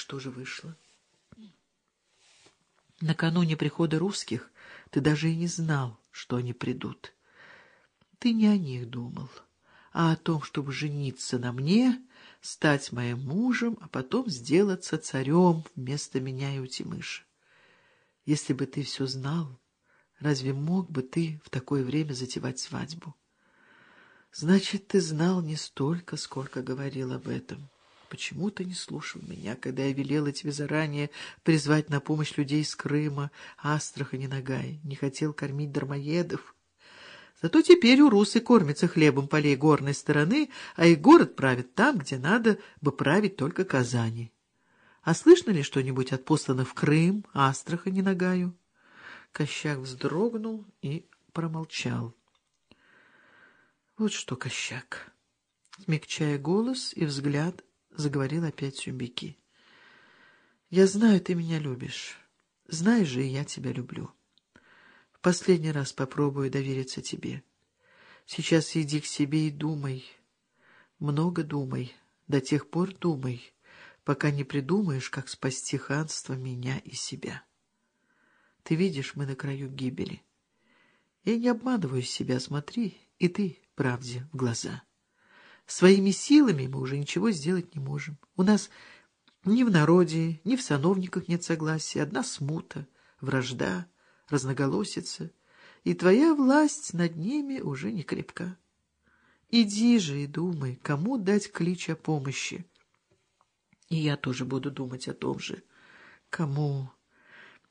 что же вышло? Накануне прихода русских ты даже и не знал, что они придут. Ты не о них думал, а о том, чтобы жениться на мне, стать моим мужем, а потом сделаться царем вместо меня и Утимыша. Если бы ты все знал, разве мог бы ты в такое время затевать свадьбу? Значит, ты знал не столько, сколько говорил об этом. Почему ты не слушал меня, когда я велела тебе заранее призвать на помощь людей из Крыма, Астрахани, Нагай? Не хотел кормить дармоедов? Зато теперь урусы кормятся хлебом полей горной стороны, а их город правит там, где надо бы править только Казани. А слышно ли что-нибудь от посланных в Крым, Астрахани, Нагаю? Кощак вздрогнул и промолчал. Вот что, Кощак, смягчая голос и взгляд, заговорил опять Сюмбики. Я знаю, ты меня любишь. Знаешь же, и я тебя люблю. В последний раз попробую довериться тебе. Сейчас иди к себе и думай. Много думай. До тех пор думай, пока не придумаешь, как спасти ханство, меня и себя. Ты видишь, мы на краю гибели. Я не обманываю себя, смотри, и ты правде в глаза. Своими силами мы уже ничего сделать не можем. У нас ни в народе, ни в сановниках нет согласия, одна смута, вражда, разноголосица, и твоя власть над ними уже не крепка. Иди же и думай, кому дать клич о помощи. И я тоже буду думать о том же. Кому?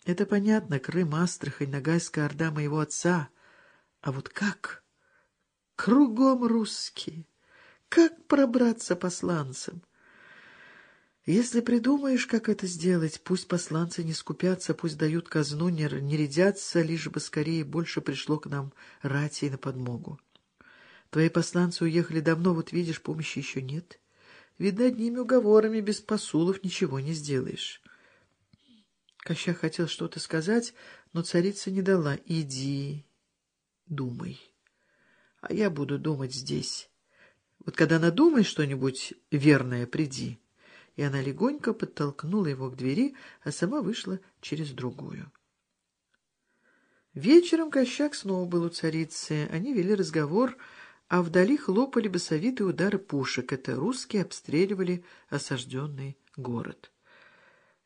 Это понятно, Крым, Астрахань, Ногайская Орда моего отца. А вот как? Кругом русские. Как пробраться посланцам? Если придумаешь, как это сделать, пусть посланцы не скупятся, пусть дают казну, не, не рядятся, лишь бы скорее больше пришло к нам рати на подмогу. Твои посланцы уехали давно, вот видишь, помощи еще нет. Видно, одними уговорами без посулов ничего не сделаешь. Коща хотел что-то сказать, но царица не дала. Иди, думай а я буду думать здесь. Вот когда надумаешь что-нибудь верное, приди. И она легонько подтолкнула его к двери, а сама вышла через другую. Вечером Кощак снова был у царицы. Они вели разговор, а вдали хлопали басовитые удары пушек. Это русские обстреливали осажденный город.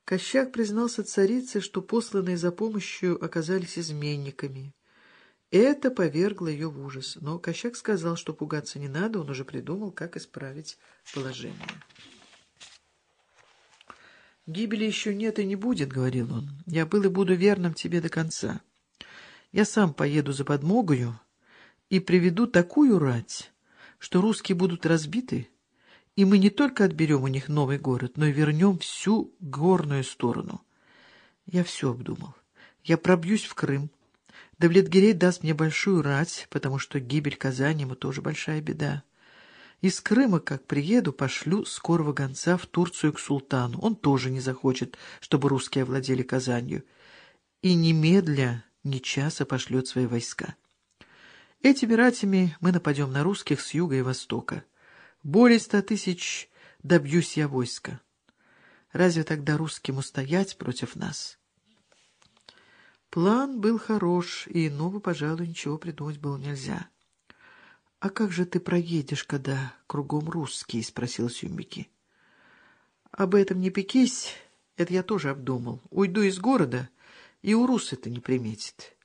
Кощак признался царице, что посланные за помощью оказались изменниками. Это повергло ее в ужас, но Кощак сказал, что пугаться не надо, он уже придумал, как исправить положение. «Гибели еще нет и не будет», — говорил он. «Я был и буду верным тебе до конца. Я сам поеду за подмогою и приведу такую рать, что русские будут разбиты, и мы не только отберем у них новый город, но и вернем всю горную сторону. Я все обдумал. Я пробьюсь в Крым, Давлетгирей даст мне большую рать, потому что гибель Казани ему тоже большая беда. Из Крыма, как приеду, пошлю скорого гонца в Турцию к султану. Он тоже не захочет, чтобы русские овладели Казанью. И немедля, ни часа пошлет свои войска. Этими ратями мы нападем на русских с юга и востока. Более ста тысяч добьюсь я войска. Разве тогда русским устоять против нас?» План был хорош, и иного, пожалуй, ничего придумать было нельзя. — А как же ты проедешь, когда кругом русские? — спросил Сюмики. — Об этом не пекись, это я тоже обдумал. Уйду из города, и у рус это не приметит.